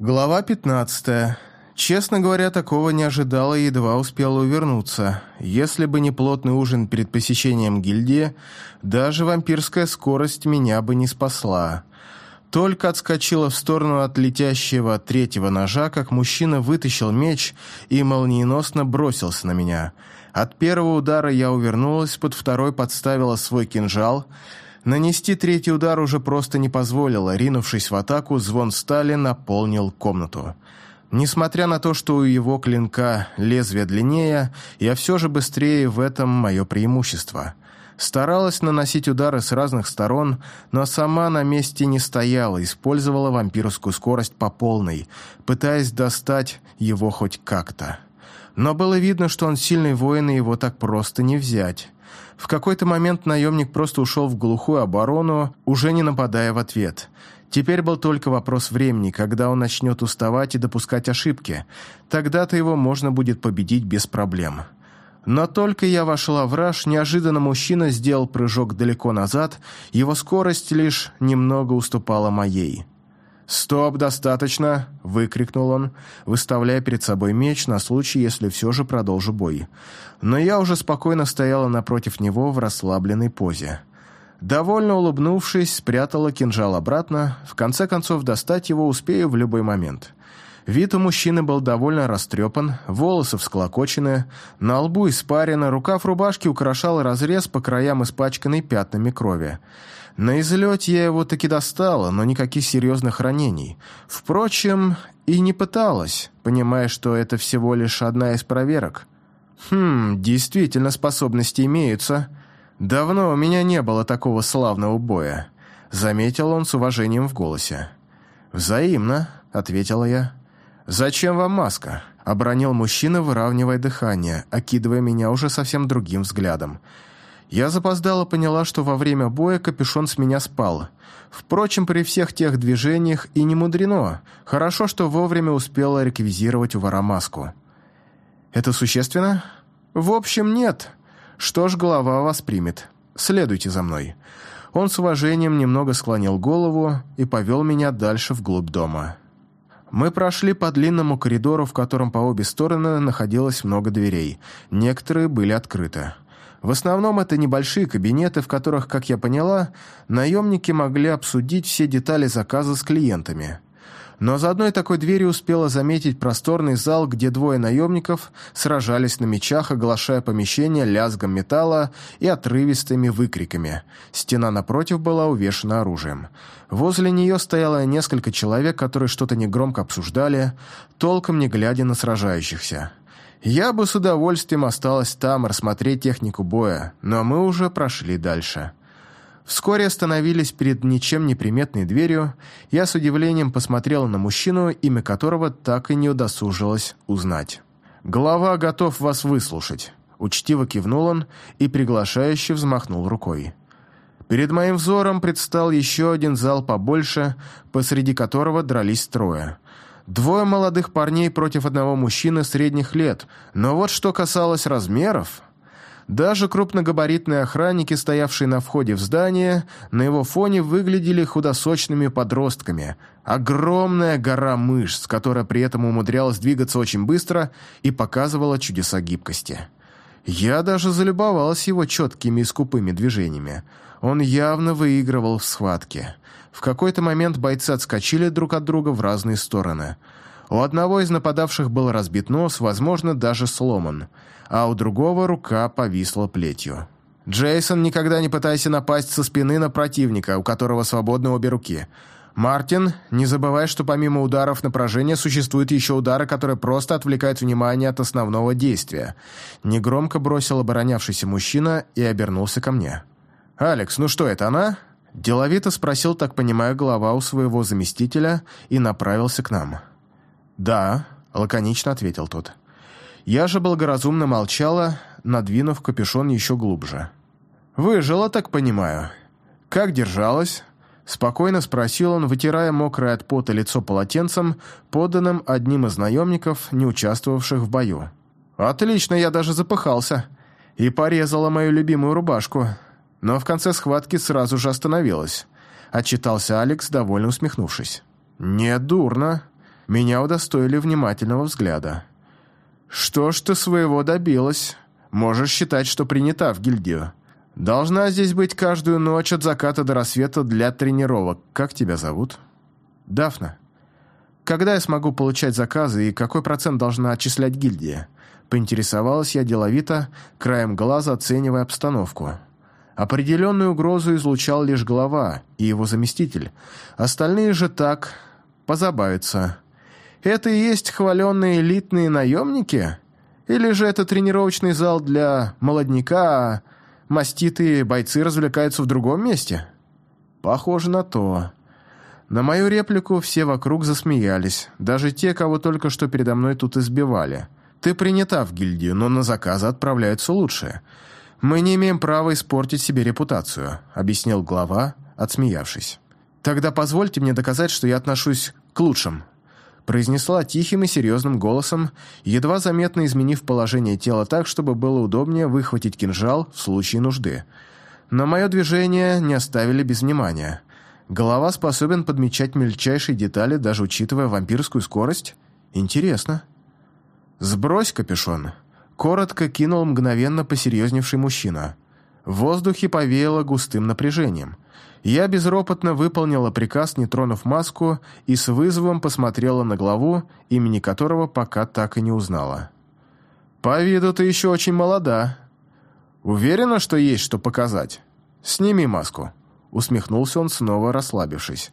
Глава 15. Честно говоря, такого не ожидала и едва успела увернуться. Если бы не плотный ужин перед посещением гильдии, даже вампирская скорость меня бы не спасла. Только отскочила в сторону от летящего третьего ножа, как мужчина вытащил меч и молниеносно бросился на меня. От первого удара я увернулась, под второй подставила свой кинжал – Нанести третий удар уже просто не позволило. Ринувшись в атаку, звон стали наполнил комнату. Несмотря на то, что у его клинка лезвие длиннее, я все же быстрее в этом мое преимущество. Старалась наносить удары с разных сторон, но сама на месте не стояла, использовала вампирскую скорость по полной, пытаясь достать его хоть как-то. Но было видно, что он сильный воин, и его так просто не взять. В какой-то момент наемник просто ушел в глухую оборону, уже не нападая в ответ. Теперь был только вопрос времени, когда он начнет уставать и допускать ошибки. Тогда-то его можно будет победить без проблем. Но только я вошла в раж, неожиданно мужчина сделал прыжок далеко назад, его скорость лишь немного уступала моей. «Стоп, достаточно!» – выкрикнул он, выставляя перед собой меч на случай, если все же продолжу бой. Но я уже спокойно стояла напротив него в расслабленной позе. Довольно улыбнувшись, спрятала кинжал обратно, в конце концов достать его успею в любой момент. Вид у мужчины был довольно растрепан, волосы всклокочены, на лбу испарено, рукав рубашки украшал разрез по краям испачканной пятнами крови. На излете я его таки достала, но никаких серьезных ранений. Впрочем, и не пыталась, понимая, что это всего лишь одна из проверок. Хм, действительно способности имеются. Давно у меня не было такого славного боя. Заметил он с уважением в голосе. «Взаимно», — ответила я. «Зачем вам маска?» — обронил мужчина, выравнивая дыхание, окидывая меня уже совсем другим взглядом. Я запоздала поняла, что во время боя капюшон с меня спал. Впрочем, при всех тех движениях и не мудрено. Хорошо, что вовремя успела реквизировать у вора маску. Это существенно? В общем, нет. Что ж, голова воспримет. Следуйте за мной. Он с уважением немного склонил голову и повел меня дальше вглубь дома. Мы прошли по длинному коридору, в котором по обе стороны находилось много дверей. Некоторые были открыты. В основном это небольшие кабинеты, в которых, как я поняла, наемники могли обсудить все детали заказа с клиентами. Но за одной такой дверью успела заметить просторный зал, где двое наемников сражались на мечах, оглашая помещение лязгом металла и отрывистыми выкриками. Стена напротив была увешана оружием. Возле нее стояло несколько человек, которые что-то негромко обсуждали, толком не глядя на сражающихся. Я бы с удовольствием осталась там рассмотреть технику боя, но мы уже прошли дальше. Вскоре остановились перед ничем не приметной дверью. Я с удивлением посмотрел на мужчину, имя которого так и не удосужилась узнать. «Глава готов вас выслушать», — учтиво кивнул он и приглашающе взмахнул рукой. Перед моим взором предстал еще один зал побольше, посреди которого дрались трое. Двое молодых парней против одного мужчины средних лет. Но вот что касалось размеров... Даже крупногабаритные охранники, стоявшие на входе в здание, на его фоне выглядели худосочными подростками. Огромная гора мышц, которая при этом умудрялась двигаться очень быстро и показывала чудеса гибкости. Я даже залюбовалась его четкими и скупыми движениями. Он явно выигрывал в схватке. В какой-то момент бойцы отскочили друг от друга в разные стороны. У одного из нападавших был разбит нос, возможно, даже сломан, а у другого рука повисла плетью. «Джейсон, никогда не пытайся напасть со спины на противника, у которого свободны обе руки. Мартин, не забывай, что помимо ударов на поражение существуют еще удары, которые просто отвлекают внимание от основного действия». Негромко бросил оборонявшийся мужчина и обернулся ко мне. «Алекс, ну что, это она?» Деловито спросил, так понимая, глава у своего заместителя и направился к нам. «Да», — лаконично ответил тот. Я же благоразумно молчала, надвинув капюшон еще глубже. «Выжила, так понимаю. Как держалась?» Спокойно спросил он, вытирая мокрое от пота лицо полотенцем, поданным одним из наемников, не участвовавших в бою. «Отлично, я даже запыхался. И порезала мою любимую рубашку но в конце схватки сразу же остановилась. Отчитался Алекс, довольно усмехнувшись. «Не дурно. меня удостоили внимательного взгляда. «Что ж ты своего добилась? Можешь считать, что принята в гильдию. Должна здесь быть каждую ночь от заката до рассвета для тренировок. Как тебя зовут?» «Дафна». «Когда я смогу получать заказы и какой процент должна отчислять гильдия?» Поинтересовалась я деловито, краем глаза оценивая обстановку. Определенную угрозу излучал лишь глава и его заместитель. Остальные же так позабавятся. Это и есть хваленные элитные наемники? Или же это тренировочный зал для молодняка, а маститые бойцы развлекаются в другом месте? Похоже на то. На мою реплику все вокруг засмеялись, даже те, кого только что передо мной тут избивали. Ты принята в гильдию, но на заказы отправляются лучшие. Мы не имеем права испортить себе репутацию, объяснил глава, отсмеявшись. Тогда позвольте мне доказать, что я отношусь к лучшим, произнесла тихим и серьезным голосом, едва заметно изменив положение тела так, чтобы было удобнее выхватить кинжал в случае нужды. Но мое движение не оставили без внимания. Голова способен подмечать мельчайшие детали, даже учитывая вампирскую скорость? Интересно. «Сбрось капюшон», — коротко кинул мгновенно посерьезневший мужчина. В воздухе повеяло густым напряжением. Я безропотно выполнила приказ, не тронув маску, и с вызовом посмотрела на главу, имени которого пока так и не узнала. «По виду ты еще очень молода. Уверена, что есть что показать? Сними маску», — усмехнулся он, снова расслабившись.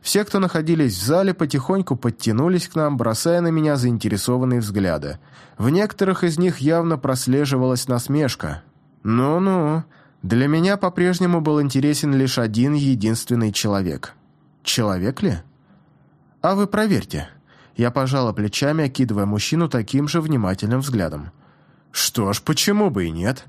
Все, кто находились в зале, потихоньку подтянулись к нам, бросая на меня заинтересованные взгляды. В некоторых из них явно прослеживалась насмешка. «Ну-ну», для меня по-прежнему был интересен лишь один единственный человек. Человек ли? А вы проверьте. Я пожала плечами, окидывая мужчину таким же внимательным взглядом. Что ж, почему бы и нет?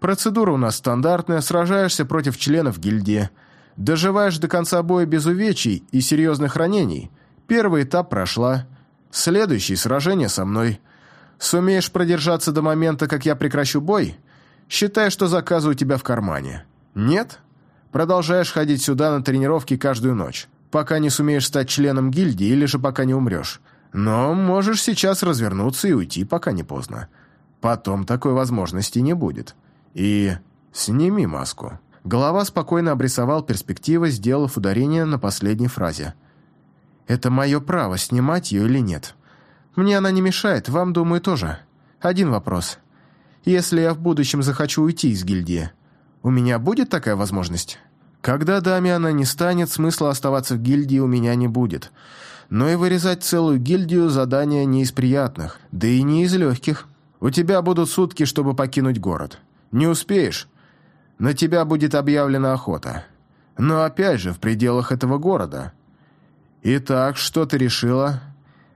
Процедура у нас стандартная, сражаешься против членов гильдии. Доживаешь до конца боя без увечий и серьезных ранений. Первый этап прошла. Следующий – сражение со мной. Сумеешь продержаться до момента, как я прекращу бой – Считай, что заказы тебя в кармане. Нет? Продолжаешь ходить сюда на тренировки каждую ночь, пока не сумеешь стать членом гильдии или же пока не умрешь. Но можешь сейчас развернуться и уйти, пока не поздно. Потом такой возможности не будет. И сними маску». Голова спокойно обрисовал перспективы, сделав ударение на последней фразе. «Это мое право, снимать ее или нет. Мне она не мешает, вам, думаю, тоже. Один вопрос если я в будущем захочу уйти из гильдии. У меня будет такая возможность? Когда даме она не станет, смысла оставаться в гильдии у меня не будет. Но и вырезать целую гильдию задание не из приятных, да и не из легких. У тебя будут сутки, чтобы покинуть город. Не успеешь? На тебя будет объявлена охота. Но опять же, в пределах этого города. Итак, что ты решила?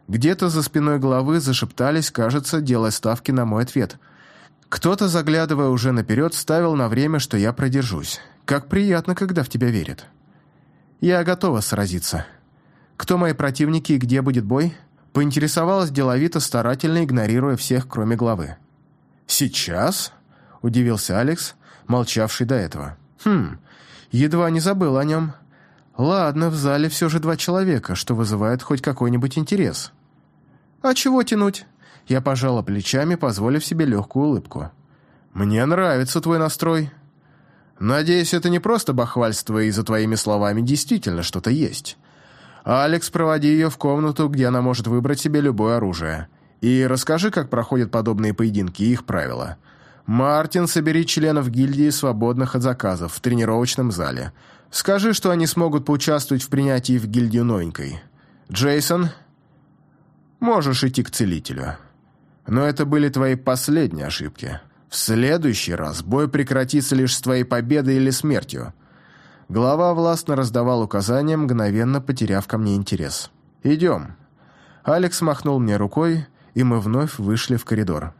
Где-то за спиной головы зашептались, кажется, делая ставки на мой ответ – кто-то, заглядывая уже наперед, ставил на время, что я продержусь. Как приятно, когда в тебя верят. Я готова сразиться. Кто мои противники и где будет бой? Поинтересовалась деловито, старательно игнорируя всех, кроме главы. «Сейчас?» – удивился Алекс, молчавший до этого. «Хм, едва не забыл о нем. Ладно, в зале все же два человека, что вызывает хоть какой-нибудь интерес». «А чего тянуть?» Я пожала плечами, позволив себе легкую улыбку. «Мне нравится твой настрой. Надеюсь, это не просто бахвальство, и за твоими словами действительно что-то есть. Алекс, проводи ее в комнату, где она может выбрать себе любое оружие. И расскажи, как проходят подобные поединки и их правила. Мартин, собери членов гильдии, свободных от заказов, в тренировочном зале. Скажи, что они смогут поучаствовать в принятии в гильдию новенькой. Джейсон, можешь идти к целителю». Но это были твои последние ошибки. В следующий раз бой прекратится лишь с твоей победой или смертью. Глава властно раздавал указания, мгновенно потеряв ко мне интерес. «Идем». Алекс махнул мне рукой, и мы вновь вышли в коридор.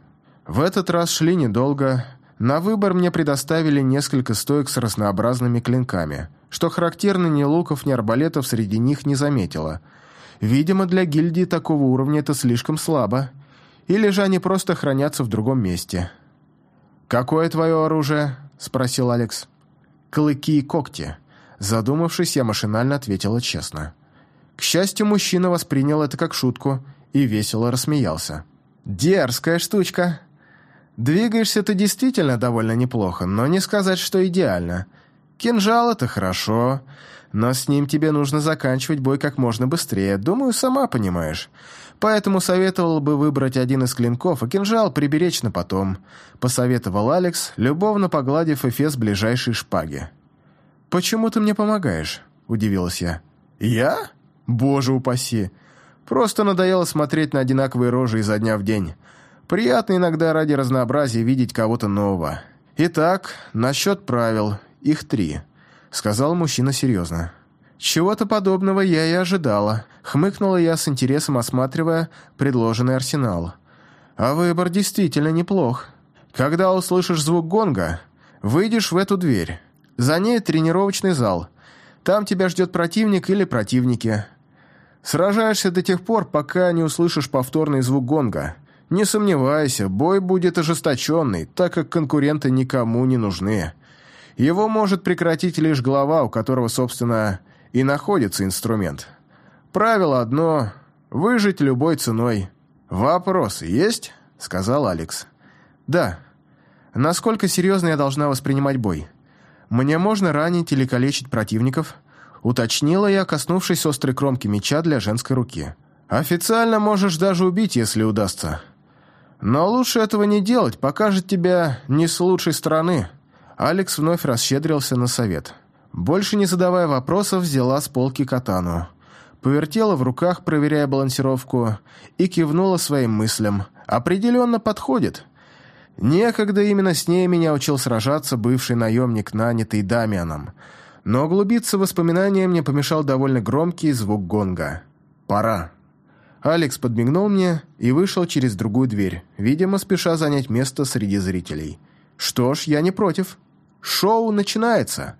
В этот раз шли недолго. На выбор мне предоставили несколько стоек с разнообразными клинками. Что характерно, ни луков, ни арбалетов среди них не заметила. Видимо, для гильдии такого уровня это слишком слабо – или же они просто хранятся в другом месте. «Какое твое оружие?» – спросил Алекс. «Клыки и когти». Задумавшись, я машинально ответила честно. К счастью, мужчина воспринял это как шутку и весело рассмеялся. «Дерзкая штучка. Двигаешься ты действительно довольно неплохо, но не сказать, что идеально. Кинжал — это хорошо, но с ним тебе нужно заканчивать бой как можно быстрее. Думаю, сама понимаешь. Поэтому советовал бы выбрать один из клинков, а кинжал приберечь на потом», — посоветовал Алекс, любовно погладив эфес ближайшей шпаги. «Почему ты мне помогаешь?» — удивилась я. «Я? Боже упаси! Просто надоело смотреть на одинаковые рожи изо дня в день. Приятно иногда ради разнообразия видеть кого-то нового. Итак, насчет правил. Их три», — сказал мужчина серьезно. «Чего-то подобного я и ожидала», — хмыкнула я с интересом, осматривая предложенный арсенал. «А выбор действительно неплох. Когда услышишь звук гонга, выйдешь в эту дверь. За ней тренировочный зал. Там тебя ждет противник или противники. Сражаешься до тех пор, пока не услышишь повторный звук гонга. Не сомневайся, бой будет ожесточенный, так как конкуренты никому не нужны. Его может прекратить лишь глава, у которого, собственно, и находится инструмент. Правило одно – выжить любой ценой. «Вопрос есть?» – сказал Алекс. «Да. Насколько серьезно я должна воспринимать бой? Мне можно ранить или калечить противников?» Уточнила я, коснувшись острой кромки меча для женской руки. «Официально можешь даже убить, если удастся. Но лучше этого не делать, покажет тебя не с лучшей стороны». Алекс вновь расщедрился на совет. Больше не задавая вопросов, взяла с полки катану. Повертела в руках, проверяя балансировку, и кивнула своим мыслям. «Определенно подходит». Некогда именно с ней меня учил сражаться бывший наемник, нанятый Дамианом. Но углубиться в воспоминания мне помешал довольно громкий звук гонга. «Пора». Алекс подмигнул мне и вышел через другую дверь, видимо, спеша занять место среди зрителей. «Что ж, я не против. Шоу начинается».